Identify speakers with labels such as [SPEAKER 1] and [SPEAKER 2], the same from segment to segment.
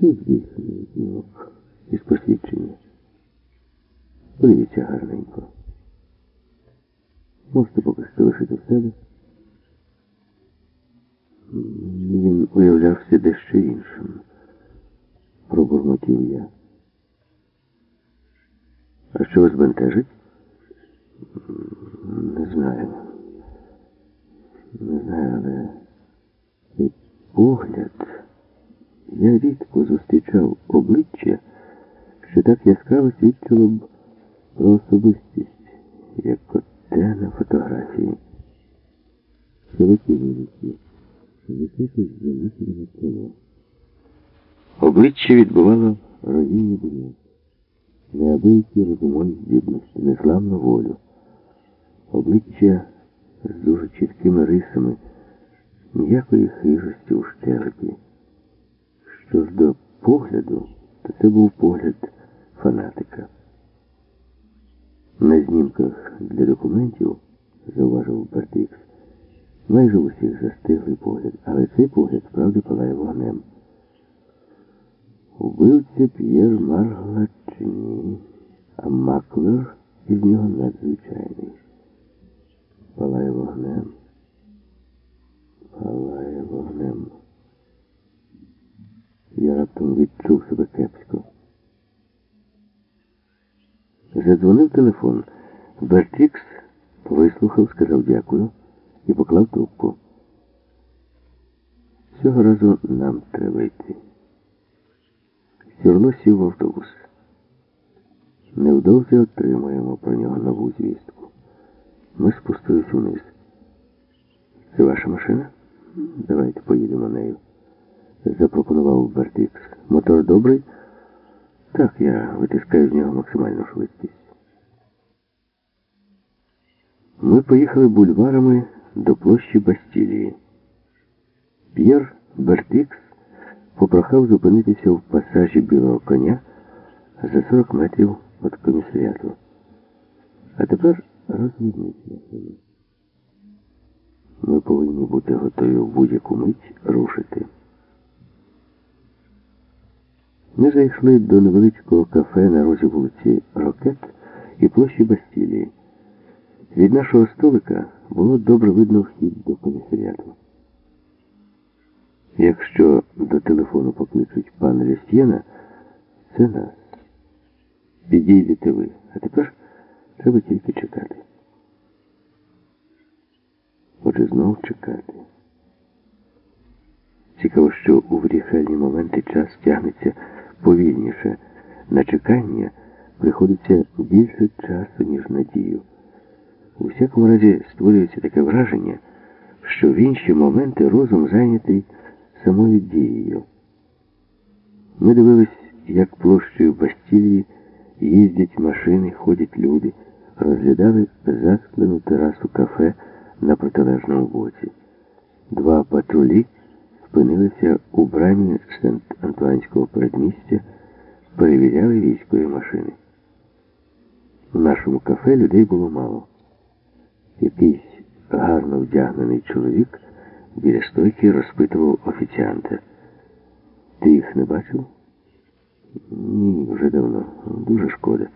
[SPEAKER 1] Це здійснений знімок із посвідчення. Подивіться гарненько. Можете поки що лишити в себе. Він уявлявся дещо іншим. Пробурмотів я. А що вас бентежить? Не знаю. Не знаю, але цей погляд. Я рідко зустрічав обличчя, що так яскраво свідчило б про особистість, як оте на фотографії. Широкі вулиці, високий занесене коло. Обличчя відбувало роїння дня, неабиякі розумові здібності, незламну волю. Обличчя з дуже чіткими рисами, ніякої хижості у щелепі. Що ж до погляду, то це був погляд фанатика. На знімках для документів, зауважив Бертикс, майже усіх застиглий погляд, але цей погляд справді палає вогнем. Убивця П'єр Маргла чи ні, а Маклер із нього надзвичайний. Палає вогнем. Палає вогнем. Я раптом відчув себе кепсько. Задзвонив телефон. Бертрікс вислухав, сказав дякую і поклав трубку. Цього разу нам треба йти. Сюрло сів в автобус. Невдовзі отримуємо про нього нову звістку. Ми спустились вниз. Це ваша машина? Давайте поїдемо нею. Запропонував Бертикс. Мотор добрий? Так, я витискаю з нього максимальну швидкість. Ми поїхали бульварами до площі Бастілії. П'єр Бертикс попрохав зупинитися в пасажі білого коня за 40 метрів від комісаріату. А тепер розверніть машину. Ми повинні бути готові в будь-яку мить рушити. Ми зайшли до невеличкого кафе на розі вулиці Рокет і площі Бастілії. Від нашого столика було добре видно вхід до комісаріату. Якщо до телефону покличуть пана Лістєна, це нас. Підійдете ви. А тепер треба тільки чекати. Отже, знов чекати. Цікаво, що у вирішальні моменти час тягнеться повільніше. На чекання приходиться більше часу, ніж надію. У всякому разі створюється таке враження, що в інші моменти розум зайнятий самою дією. Ми дивились, як площею Бастілії їздять машини, ходять люди, розглядали засклену терасу кафе на протилежному боці. Два патрулі спинилися у брамі Сент-Антуанського передмістя, перевіряли військові машини. У нашому кафе людей було мало. Якийсь гарно вдягнений чоловік біля стойки розпитував офіціанта. Ти їх не бачив? Ні, вже давно. Дуже шкода.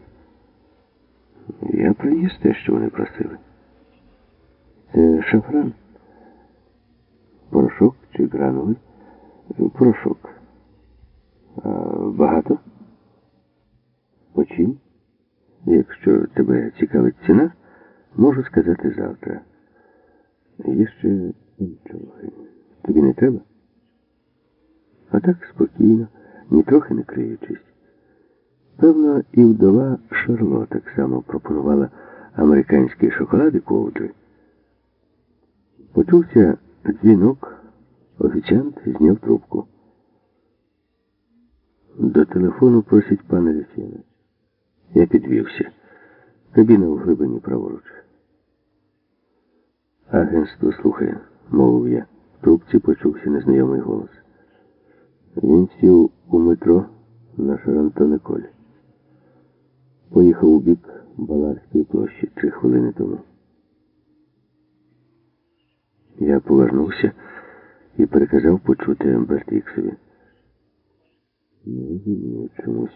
[SPEAKER 1] Я приніс те, що вони просили. Це шафран. Порошок чи гранули? Порошок. А багато? По чим? Якщо тебе цікавить ціна, можу сказати завтра. Є ще трохи. Тобі не треба? А так спокійно, нітрохи не криючись. Певно, і вдова Шарло так само пропонувала американські шоколади ковдри. Почувся дзвінок, офіціант зняв трубку. До телефону просить пана Лісєна. Я підвівся. Кабіна в глибині праворуч. Агентство слухає, мовив я. В трубці почувся незнайомий голос. Він сів у метро на Шарантоне-Коль. Поїхав у бік Баларської площі три хвилини тому. Я повернувся і переказав почути Бертіксові. Не розумію, чому